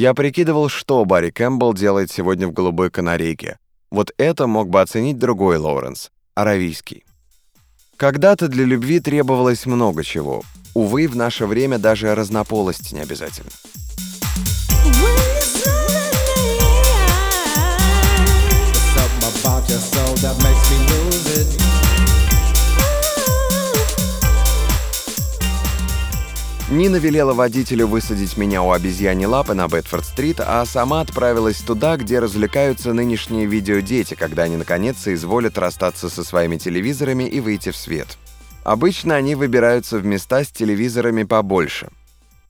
Я прикидывал, что Барри Кэмпбелл делает сегодня в «Голубой канарейке». Вот это мог бы оценить другой Лоуренс, аравийский. Когда-то для любви требовалось много чего. Увы, в наше время даже разнополость не обязательно. Нина велела водителю высадить меня у обезьяни лапы на Бетфорд-стрит, а сама отправилась туда, где развлекаются нынешние видеодети, когда они наконец изволят расстаться со своими телевизорами и выйти в свет. Обычно они выбираются в места с телевизорами побольше.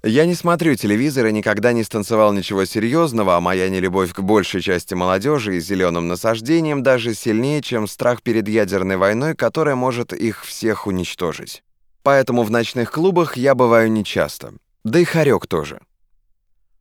Я не смотрю телевизор и никогда не станцевал ничего серьезного, а моя нелюбовь к большей части молодежи и зеленым насаждениям даже сильнее, чем страх перед ядерной войной, которая может их всех уничтожить. Поэтому в ночных клубах я бываю нечасто. Да и Харек тоже.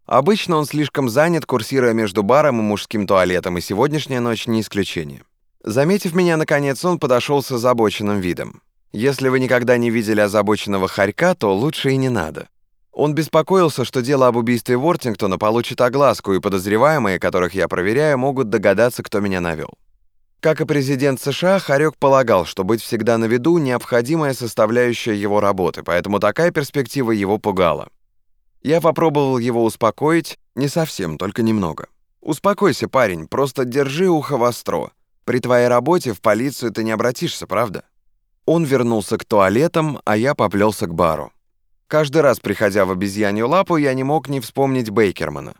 Обычно он слишком занят, курсируя между баром и мужским туалетом, и сегодняшняя ночь не исключение. Заметив меня, наконец, он подошел с озабоченным видом. Если вы никогда не видели озабоченного хорька, то лучше и не надо. Он беспокоился, что дело об убийстве Вортингтона получит огласку, и подозреваемые, которых я проверяю, могут догадаться, кто меня навел. Как и президент США, Харек полагал, что быть всегда на виду – необходимая составляющая его работы, поэтому такая перспектива его пугала. Я попробовал его успокоить, не совсем, только немного. «Успокойся, парень, просто держи ухо востро. При твоей работе в полицию ты не обратишься, правда?» Он вернулся к туалетам, а я поплелся к бару. Каждый раз, приходя в обезьянью лапу, я не мог не вспомнить Бейкермана.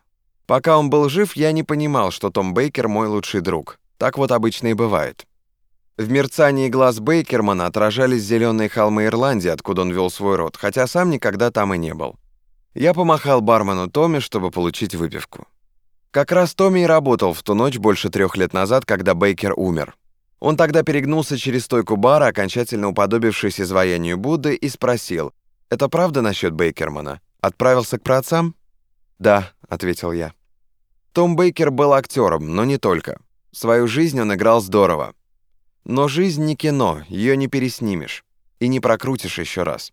Пока он был жив, я не понимал, что Том Бейкер мой лучший друг. Так вот обычно и бывает. В мерцании глаз Бейкермана отражались зеленые холмы Ирландии, откуда он вел свой род, хотя сам никогда там и не был. Я помахал бармену Томми, чтобы получить выпивку. Как раз Томми и работал в ту ночь больше трех лет назад, когда Бейкер умер. Он тогда перегнулся через стойку бара, окончательно уподобившись изваянию Будды, и спросил, «Это правда насчет Бейкермана? Отправился к праотцам?» «Да», — ответил я. Том Бейкер был актером, но не только. Свою жизнь он играл здорово. Но жизнь не кино, ее не переснимешь. И не прокрутишь еще раз.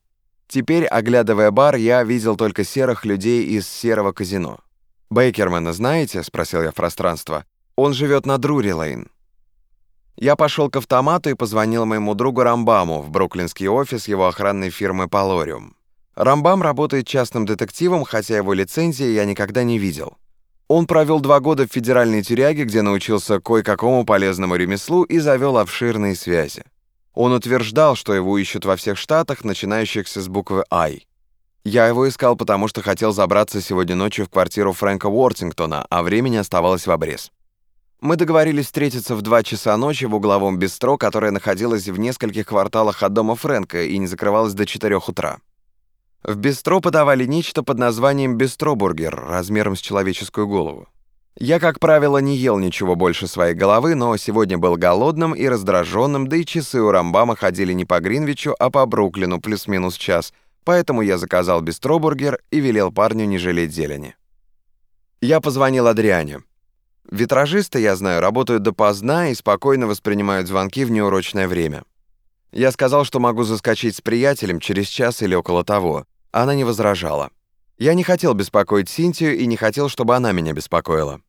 Теперь, оглядывая бар, я видел только серых людей из серого казино. «Бейкермана знаете?» — спросил я в пространство. «Он живет на Друри-Лейн». Я пошел к автомату и позвонил моему другу Рамбаму в бруклинский офис его охранной фирмы «Полориум». Рамбам работает частным детективом, хотя его лицензии я никогда не видел. Он провел два года в федеральной тюряге, где научился кое-какому полезному ремеслу и завел обширные связи. Он утверждал, что его ищут во всех штатах, начинающихся с буквы «I». Я его искал, потому что хотел забраться сегодня ночью в квартиру Фрэнка Уортингтона, а времени оставалось в обрез. Мы договорились встретиться в 2 часа ночи в угловом бистро, которое находилось в нескольких кварталах от дома Фрэнка и не закрывалось до 4 утра. В бистро подавали нечто под названием бистробургер, размером с человеческую голову. Я, как правило, не ел ничего больше своей головы, но сегодня был голодным и раздраженным, да и часы у Рамбама ходили не по Гринвичу, а по Бруклину плюс-минус час, поэтому я заказал бистробургер и велел парню не жалеть зелени. Я позвонил Адриане. Витражисты, я знаю, работают допоздна и спокойно воспринимают звонки в неурочное время. Я сказал, что могу заскочить с приятелем через час или около того, она не возражала. Я не хотел беспокоить Синтию и не хотел, чтобы она меня беспокоила.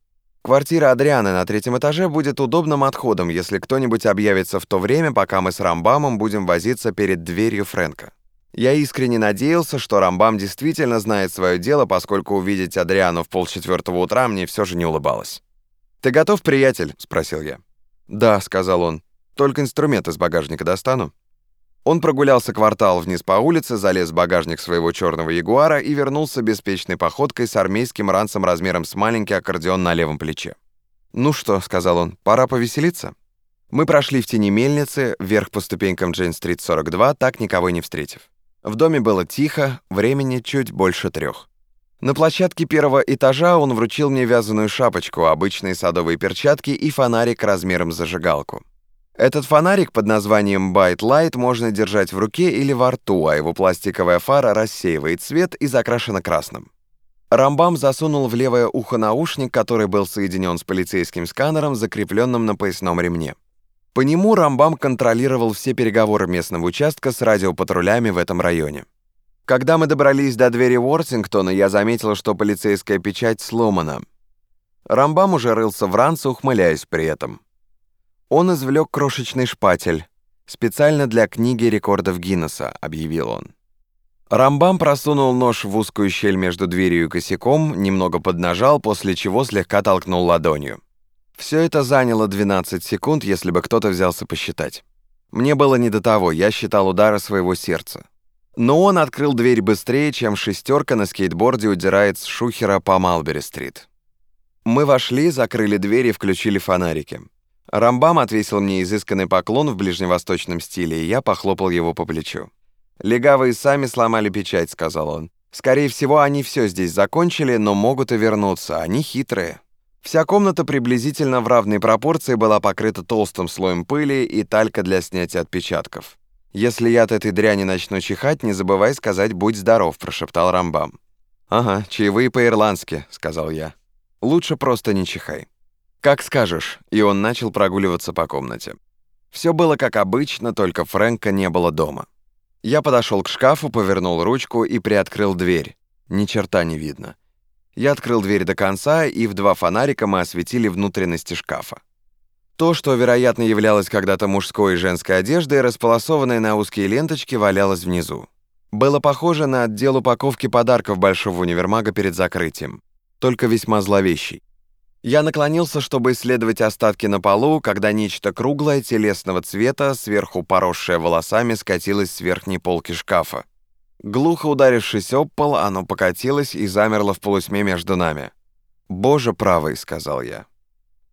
Квартира Адрианы на третьем этаже будет удобным отходом, если кто-нибудь объявится в то время, пока мы с Рамбамом будем возиться перед дверью Фрэнка. Я искренне надеялся, что Рамбам действительно знает свое дело, поскольку увидеть Адриану в полчетвертого утра мне все же не улыбалось. «Ты готов, приятель?» — спросил я. «Да», — сказал он. «Только инструмент из багажника достану». Он прогулялся квартал вниз по улице, залез в багажник своего черного ягуара и вернулся беспечной походкой с армейским ранцем размером с маленький аккордеон на левом плече. «Ну что», — сказал он, — «пора повеселиться». Мы прошли в тени мельницы, вверх по ступенькам Джейн-стрит 42, так никого не встретив. В доме было тихо, времени чуть больше трех. На площадке первого этажа он вручил мне вязаную шапочку, обычные садовые перчатки и фонарик размером с зажигалку. Этот фонарик под названием Byte Light можно держать в руке или во рту, а его пластиковая фара рассеивает свет и закрашена красным. Рамбам засунул в левое ухо наушник, который был соединен с полицейским сканером, закрепленным на поясном ремне. По нему Рамбам контролировал все переговоры местного участка с радиопатрулями в этом районе. Когда мы добрались до двери Уортингтона, я заметил, что полицейская печать сломана. Рамбам уже рылся в ранце, ухмыляясь при этом. Он извлек крошечный шпатель. «Специально для книги рекордов Гиннесса», — объявил он. Рамбам просунул нож в узкую щель между дверью и косяком, немного поднажал, после чего слегка толкнул ладонью. Все это заняло 12 секунд, если бы кто-то взялся посчитать. Мне было не до того, я считал удары своего сердца. Но он открыл дверь быстрее, чем шестерка на скейтборде удирает с Шухера по Малбери-стрит. Мы вошли, закрыли дверь и включили фонарики. Рамбам отвесил мне изысканный поклон в ближневосточном стиле, и я похлопал его по плечу. «Легавые сами сломали печать», — сказал он. «Скорее всего, они все здесь закончили, но могут и вернуться. Они хитрые». Вся комната приблизительно в равной пропорции была покрыта толстым слоем пыли и талька для снятия отпечатков. «Если я от этой дряни начну чихать, не забывай сказать «будь здоров», — прошептал Рамбам. «Ага, чаевые по-ирландски», — сказал я. «Лучше просто не чихай». «Как скажешь», и он начал прогуливаться по комнате. Все было как обычно, только Фрэнка не было дома. Я подошел к шкафу, повернул ручку и приоткрыл дверь. Ни черта не видно. Я открыл дверь до конца, и в два фонарика мы осветили внутренности шкафа. То, что, вероятно, являлось когда-то мужской и женской одеждой, располосованной на узкие ленточки, валялось внизу. Было похоже на отдел упаковки подарков Большого универмага перед закрытием, только весьма зловещий. Я наклонился, чтобы исследовать остатки на полу, когда нечто круглое, телесного цвета, сверху поросшее волосами, скатилось с верхней полки шкафа. Глухо ударившись об пол, оно покатилось и замерло в полусьме между нами. «Боже правый», — сказал я.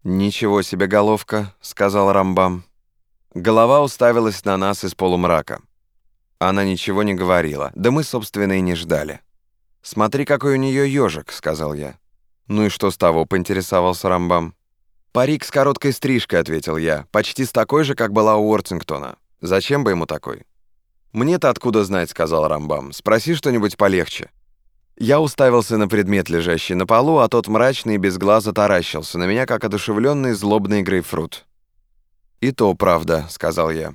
«Ничего себе головка», — сказал Рамбам. Голова уставилась на нас из полумрака. Она ничего не говорила, да мы, собственно, и не ждали. «Смотри, какой у нее ежик», — сказал я. «Ну и что с того?» — поинтересовался Рамбам. «Парик с короткой стрижкой», — ответил я, «почти с такой же, как была у Уортингтона. Зачем бы ему такой?» «Мне-то откуда знать», — сказал Рамбам. «Спроси что-нибудь полегче». Я уставился на предмет, лежащий на полу, а тот мрачный и без глаза таращился на меня, как одушевленный злобный грейпфрут. «И то правда», — сказал я.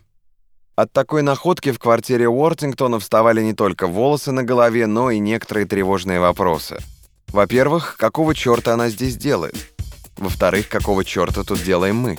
От такой находки в квартире Уортингтона вставали не только волосы на голове, но и некоторые тревожные вопросы. Во-первых, какого черта она здесь делает? Во-вторых, какого черта тут делаем мы?